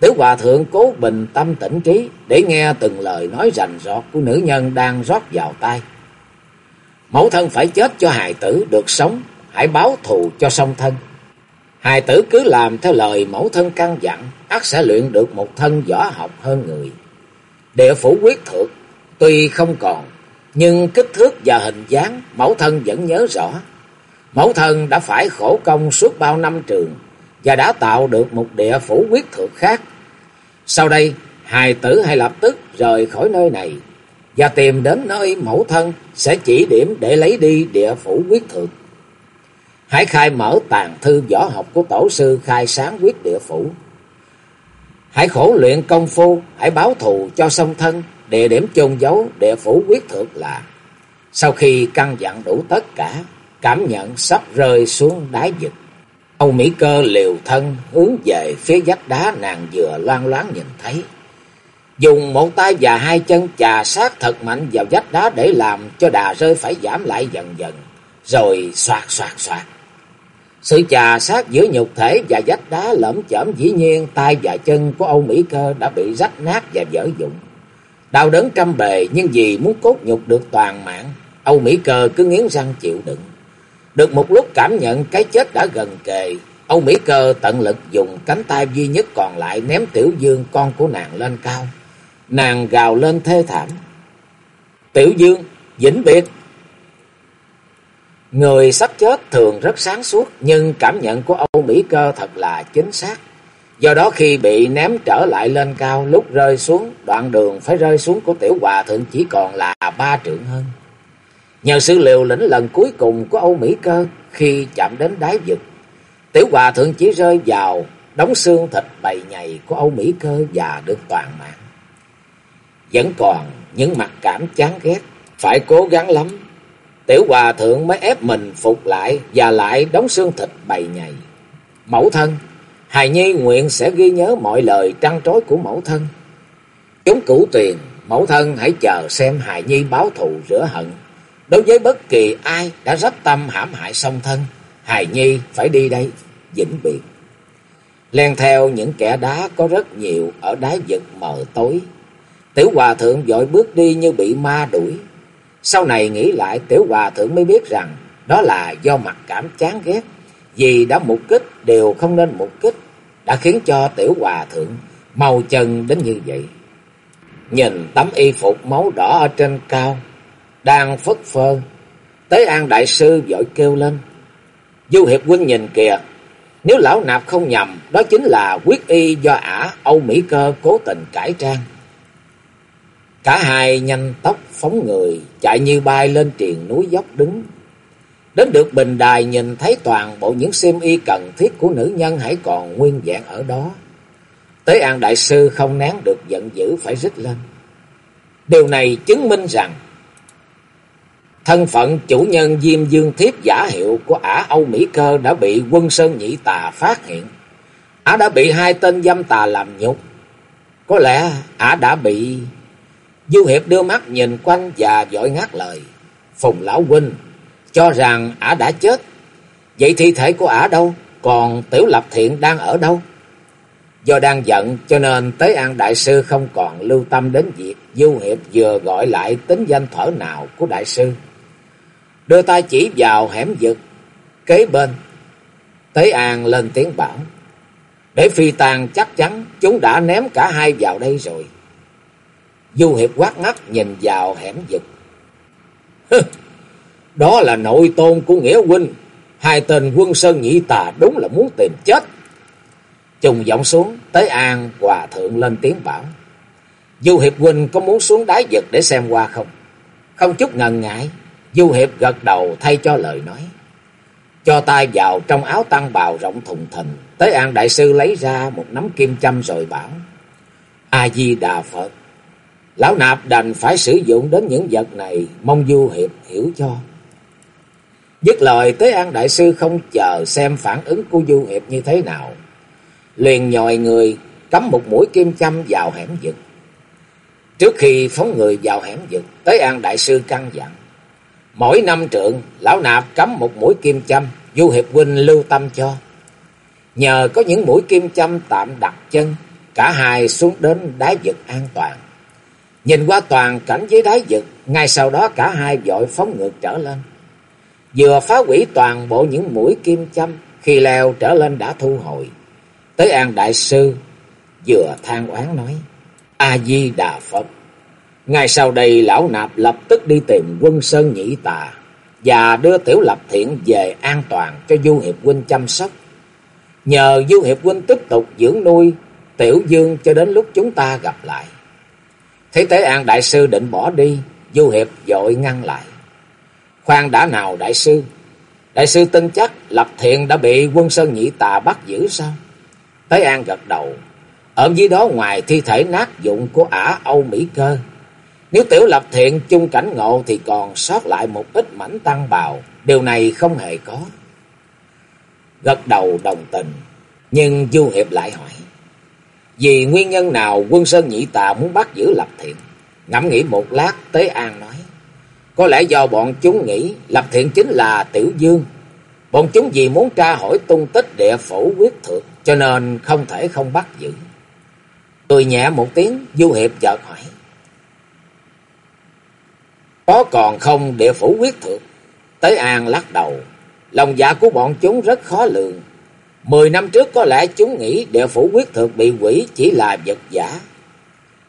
Tiểu hòa thượng cố bình tâm tỉnh trí để nghe từng lời nói rành rọt của nữ nhân đang rót vào tai. Mẫu thân phải chết cho hài tử được sống, hãy báo thù cho song thân. Hài tử cứ làm theo lời mẫu thân căn dặn, ắt sẽ luyện được một thân võ học hơn người. Địa phủ quyết thượng, tuy không còn, nhưng kích thước và hình dáng mẫu thân vẫn nhớ rõ. Mẫu thân đã phải khổ công suốt bao năm trường và đã tạo được một địa phủ quyết thượng khác. Sau đây, hài tử hay lập tức rời khỏi nơi này và tìm đến nơi mẫu thân sẽ chỉ điểm để lấy đi địa phủ quyết thượng. Hãy khai mở tàn thư võ học của tổ sư khai sáng quyết địa phủ. Hãy khổ luyện công phu, hãy báo thù cho song thân, địa điểm chôn giấu địa phủ quyết thượng là. Sau khi căn dặn đủ tất cả, cảm nhận sắp rơi xuống đáy vực. Âu Mỹ Cơ liều thân hướng về phía vách đá nàng vừa loan loáng nhìn thấy. Dùng một tay và hai chân chà sát thật mạnh vào vách đá để làm cho đà rơi phải giảm lại dần dần. Rồi xoạt xoạt xoạt. Sự chà sát giữa nhục thể và vách đá lẫm chởm dĩ nhiên tay và chân của Âu Mỹ Cơ đã bị rách nát và vỡ dụng. Đau đớn trăm bề nhưng vì muốn cốt nhục được toàn mạng, Âu Mỹ Cơ cứ nghiến răng chịu đựng. Được một lúc cảm nhận cái chết đã gần kề, Âu Mỹ Cơ tận lực dùng cánh tay duy nhất còn lại ném Tiểu Dương con của nàng lên cao. Nàng gào lên thê thảm. Tiểu Dương, vĩnh biệt. Người sắp chết thường rất sáng suốt, nhưng cảm nhận của Âu Mỹ Cơ thật là chính xác. Do đó khi bị ném trở lại lên cao, lúc rơi xuống, đoạn đường phải rơi xuống của Tiểu Hòa Thượng chỉ còn là ba trượng hơn. Nhờ sự liều lĩnh lần cuối cùng của Âu Mỹ Cơ khi chạm đến đáy vực, Tiểu Hòa Thượng chỉ rơi vào đống xương thịt bầy nhầy của Âu Mỹ Cơ và được toàn mạng. Vẫn còn những mặt cảm chán ghét, phải cố gắng lắm. Tiểu Hòa Thượng mới ép mình phục lại và lại đóng xương thịt bầy nhầy. Mẫu thân, Hài Nhi nguyện sẽ ghi nhớ mọi lời trăn trối của mẫu thân. Chúng cửu tuyền, mẫu thân hãy chờ xem Hài Nhi báo thù rửa hận. Đối với bất kỳ ai đã rắp tâm hãm hại song thân, Hài Nhi phải đi đây, vĩnh biệt. Len theo những kẻ đá có rất nhiều ở đáy vực mờ tối. Tiểu Hòa Thượng vội bước đi như bị ma đuổi. Sau này nghĩ lại Tiểu Hòa Thượng mới biết rằng đó là do mặt cảm chán ghét. Vì đã mục kích đều không nên mục kích. Đã khiến cho Tiểu Hòa Thượng màu chân đến như vậy. Nhìn tấm y phục máu đỏ ở trên cao. Đang phất phơ. Tế An Đại Sư vội kêu lên. Du Hiệp Quân nhìn kìa. Nếu lão nạp không nhầm, đó chính là quyết y do ả Âu Mỹ Cơ cố tình cải trang. Cả hai nhanh tóc phóng người, chạy như bay lên triền núi dốc đứng. Đến được bình đài nhìn thấy toàn bộ những xiêm y cần thiết của nữ nhân hãy còn nguyên vẹn ở đó. Tế An Đại Sư không nén được giận dữ phải rít lên. Điều này chứng minh rằng thân phận chủ nhân Diêm Dương Thiếp giả hiệu của ả Âu Mỹ Cơ đã bị quân Sơn Nhị Tà phát hiện. Ả đã bị hai tên dâm tà làm nhục. Có lẽ ả đã bị... Du Hiệp đưa mắt nhìn quanh và dõi ngắt lời. Phùng Lão Huynh, cho rằng ả đã chết. Vậy thi thể của ả đâu? Còn Tiểu Lập Thiện đang ở đâu? Do đang giận, cho nên Tế An Đại Sư không còn lưu tâm đến việc Du Hiệp vừa gọi lại tính danh thở nào của Đại Sư. Đưa tay chỉ vào hẻm vực, kế bên. Tế An lên tiếng bảo. Để phi tàn chắc chắn, chúng đã ném cả hai vào đây rồi. Du Hiệp quát ngắt nhìn vào hẻm vực. Đó là nội tôn của Nghĩa Huynh. Hai tên quân sơn nhị tà đúng là muốn tìm chết. Trùng giọng xuống, tới An Hòa Thượng lên tiếng bảo. Du Hiệp Huynh có muốn xuống đáy vực để xem qua không? Không chút ngần ngại, Du Hiệp gật đầu thay cho lời nói. Cho tay vào trong áo tăng bào rộng thùng thình, tới An Đại Sư lấy ra một nắm kim châm rồi bảo. A-di-đà Phật, Lão Nạp đành phải sử dụng đến những vật này, mong Du Hiệp hiểu cho. Dứt lời Tế An Đại Sư không chờ xem phản ứng của Du Hiệp như thế nào liền nhòi người cắm một mũi kim châm vào hẻm vực. Trước khi phóng người vào hẻm vực, Tế An Đại Sư căn dặn. Mỗi năm trượng, lão nạp cắm một mũi kim châm, Du Hiệp Huynh lưu tâm cho. Nhờ có những mũi kim châm tạm đặt chân, cả hai xuống đến đá vực an toàn. Nhìn qua toàn cảnh dưới đáy vực, ngay sau đó cả hai vội phóng ngược trở lên. Vừa phá hủy toàn bộ những mũi kim châm, khi leo trở lên đã thu hồi. Tới An Đại Sư vừa than oán nói. A-di-đà Phật. Ngay sau đây lão nạp lập tức đi tìm quân Sơn Nhĩ Tà và đưa Tiểu Lập Thiện về an toàn cho Du Hiệp Huynh chăm sóc. Nhờ Du Hiệp Huynh tiếp tục dưỡng nuôi Tiểu Dương cho đến lúc chúng ta gặp lại. Thấy Tế An Đại Sư định bỏ đi, Du Hiệp dội ngăn lại. Khoan đã nào Đại Sư? Đại Sư tin chắc Lập Thiện đã bị quân Sơn Nhị Tà bắt giữ sao? Tế An gật đầu. Ở dưới đó ngoài thi thể nát dụng của ả Âu Mỹ Cơ. Nếu Tiểu Lập Thiện chung cảnh ngộ thì còn sót lại một ít mảnh tăng bào. Điều này không hề có. Gật đầu đồng tình. Nhưng Du Hiệp lại hỏi. Vì nguyên nhân nào quân Sơn Nhị Tà muốn bắt giữ Lập Thiện? Ngẫm nghĩ một lát Tế An nói. Có lẽ do bọn chúng nghĩ Lập Thiện chính là Tiểu Dương. Bọn chúng vì muốn tra hỏi tung tích địa phủ quyết thượng cho nên không thể không bắt giữ. Cười nhẹ một tiếng, Du Hiệp chợt hỏi. Có còn không địa phủ quyết thượng? Tới An lắc đầu. Lòng dạ của bọn chúng rất khó lường. Mười năm trước có lẽ chúng nghĩ địa phủ quyết thực bị quỷ chỉ là vật giả.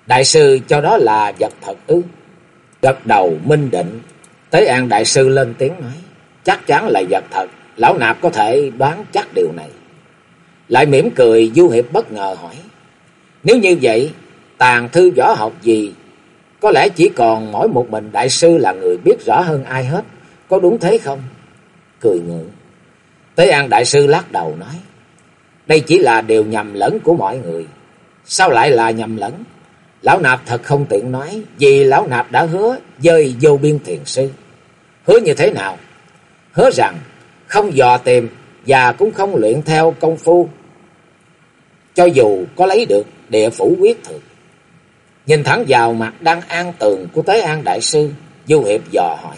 Đại sư cho đó là vật thật ư. Gật đầu minh định. Tới An đại sư lên tiếng nói. Chắc chắn là vật thật. Lão nạp có thể đoán chắc điều này. Lại mỉm cười Du Hiệp bất ngờ hỏi. Nếu như vậy, tàn thư võ học gì? Có lẽ chỉ còn mỗi một mình đại sư là người biết rõ hơn ai hết. Có đúng thế không? Cười ngượng. Tế An đại sư lắc đầu nói. Đây chỉ là điều nhầm lẫn của mọi người. Sao lại là nhầm lẫn? Lão Nạp thật không tiện nói. Vì Lão Nạp đã hứa dơi vô biên thiền sư. Hứa như thế nào? Hứa rằng không dò tìm và cũng không luyện theo công phu cho dù có lấy được địa phủ quyết thực. Nhìn thẳng vào mặt đang an tường của Tế An Đại Sư, Du Hiệp dò hỏi.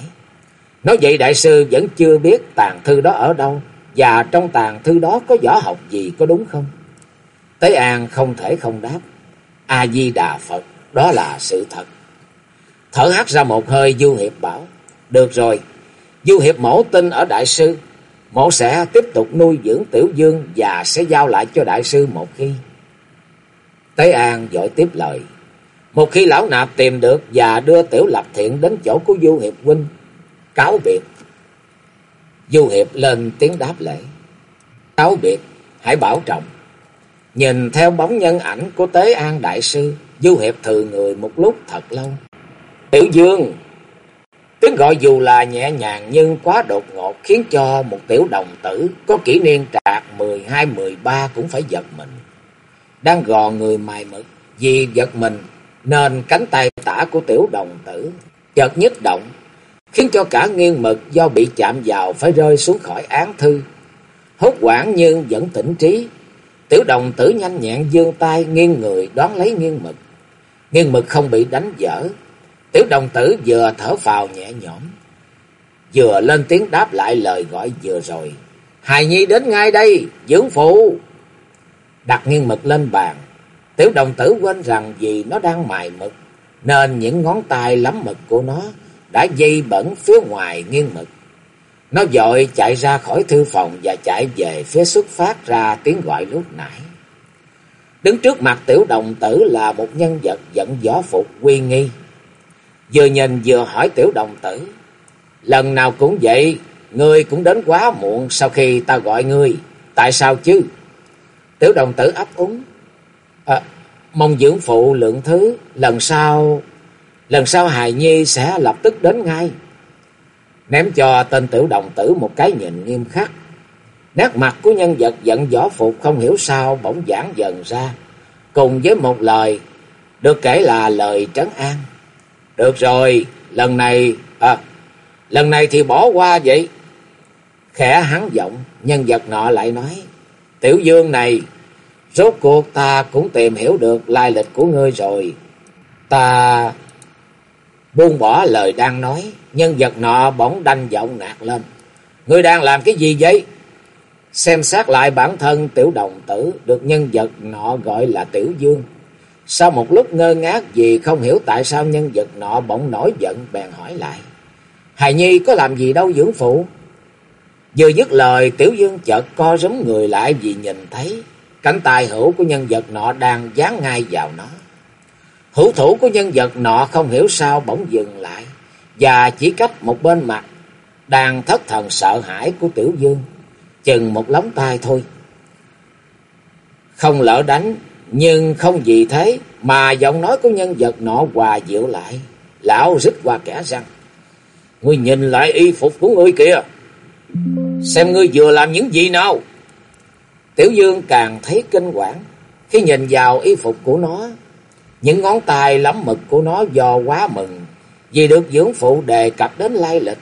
Nói vậy Đại Sư vẫn chưa biết tàn thư đó ở đâu, và trong tàn thư đó có võ học gì có đúng không? Tế An không thể không đáp. A-di-đà Phật, đó là sự thật. Thở hắt ra một hơi Du Hiệp bảo. Được rồi, Du Hiệp mổ tin ở Đại Sư, mẫu sẽ tiếp tục nuôi dưỡng Tiểu Dương và sẽ giao lại cho đại sư một khi. Tế An dội tiếp lời. Một khi lão nạp tìm được và đưa Tiểu Lập Thiện đến chỗ của Du Hiệp Huynh, cáo biệt. Du Hiệp lên tiếng đáp lễ. Cáo biệt, hãy bảo trọng. Nhìn theo bóng nhân ảnh của Tế An Đại Sư, Du Hiệp thừa người một lúc thật lâu. Tiểu Dương! Tiếng gọi dù là nhẹ nhàng nhưng quá đột ngột khiến cho một tiểu đồng tử có kỷ niên trạc 12-13 cũng phải giật mình. Đang gò người mài mực vì giật mình nên cánh tay tả của tiểu đồng tử chợt nhất động khiến cho cả nghiêng mực do bị chạm vào phải rơi xuống khỏi án thư. Hốt quảng nhưng vẫn tỉnh trí. Tiểu đồng tử nhanh nhẹn dương tay nghiêng người đón lấy nghiêng mực. Nghiêng mực không bị đánh dở. Tiểu đồng tử vừa thở phào nhẹ nhõm. Vừa lên tiếng đáp lại lời gọi vừa rồi. Hài nhi đến ngay đây, dưỡng phụ. Đặt nghiêng mực lên bàn. Tiểu đồng tử quên rằng vì nó đang mài mực. Nên những ngón tay lắm mực của nó đã dây bẩn phía ngoài nghiêng mực. Nó dội chạy ra khỏi thư phòng và chạy về phía xuất phát ra tiếng gọi lúc nãy. Đứng trước mặt tiểu đồng tử là một nhân vật dẫn gió phục quy nghi. Vừa nhìn vừa hỏi tiểu đồng tử. Lần nào cũng vậy, ngươi cũng đến quá muộn sau khi ta gọi ngươi. Tại sao chứ? Tiểu đồng tử ấp úng. À, mong dưỡng phụ lượng thứ, lần sau... Lần sau Hài Nhi sẽ lập tức đến ngay. Ném cho tên tiểu đồng tử một cái nhìn nghiêm khắc. Nét mặt của nhân vật giận võ phục không hiểu sao bỗng giãn dần ra. Cùng với một lời, được kể là lời trấn an. Được rồi, lần này, à, lần này thì bỏ qua vậy. Khẽ hắn giọng, nhân vật nọ lại nói, Tiểu dương này, rốt cuộc ta cũng tìm hiểu được lai lịch của ngươi rồi. Ta buông bỏ lời đang nói, nhân vật nọ bỗng đanh giọng nạt lên. Ngươi đang làm cái gì vậy? Xem xét lại bản thân tiểu đồng tử được nhân vật nọ gọi là tiểu dương. Sau một lúc ngơ ngác vì không hiểu tại sao nhân vật nọ bỗng nổi giận bèn hỏi lại. Hài Nhi có làm gì đâu dưỡng phụ? Vừa dứt lời tiểu dương chợt co rúm người lại vì nhìn thấy cánh tay hữu của nhân vật nọ đang dán ngay vào nó. Hữu thủ của nhân vật nọ không hiểu sao bỗng dừng lại và chỉ cách một bên mặt đang thất thần sợ hãi của Tiểu Dương, chừng một lóng tay thôi. Không lỡ đánh, nhưng không gì thế mà giọng nói của nhân vật nọ hòa dịu lại, lão rít qua kẻ răng. Ngươi nhìn lại y phục của ngươi kìa, xem ngươi vừa làm những gì nào. Tiểu Dương càng thấy kinh quản khi nhìn vào y phục của nó những ngón tay lắm mực của nó do quá mừng vì được dưỡng phụ đề cập đến lai lịch,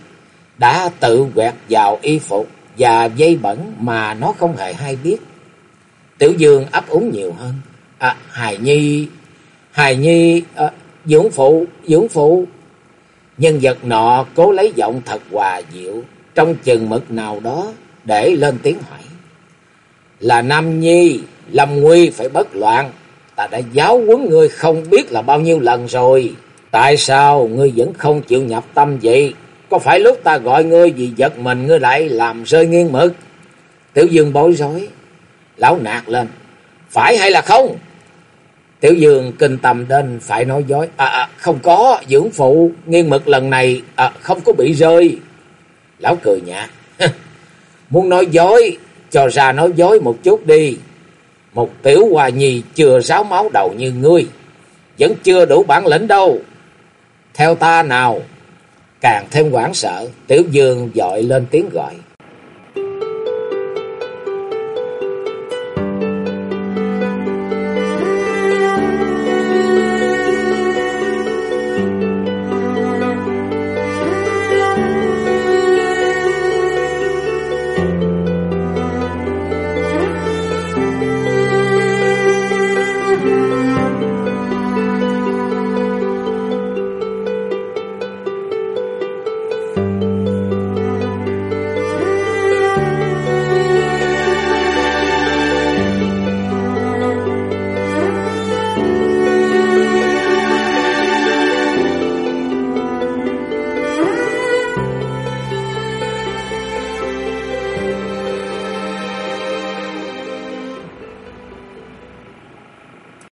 đã tự quẹt vào y phục và dây bẩn mà nó không hề hay biết. Tiểu Dương ấp úng nhiều hơn. À, Hài Nhi, Hài Nhi, à, dưỡng phụ, dưỡng phụ. Nhân vật nọ cố lấy giọng thật hòa dịu, trong chừng mực nào đó, để lên tiếng hỏi. Là Nam Nhi, Lâm Nguy phải bất loạn, ta đã giáo huấn ngươi không biết là bao nhiêu lần rồi. Tại sao ngươi vẫn không chịu nhập tâm vậy? Có phải lúc ta gọi ngươi vì giật mình ngươi lại làm rơi nghiêng mực? Tiểu Dương bối rối. Lão nạt lên. Phải hay là không? Tiểu Dương kinh tâm đến phải nói dối. À, à không có, dưỡng phụ, nghiêng mực lần này à, không có bị rơi. Lão cười nhạt. Muốn nói dối, cho ra nói dối một chút đi. Một tiểu hòa nhi chưa ráo máu đầu như ngươi. Vẫn chưa đủ bản lĩnh đâu. Theo ta nào. Càng thêm quảng sợ. Tiểu dương dội lên tiếng gọi.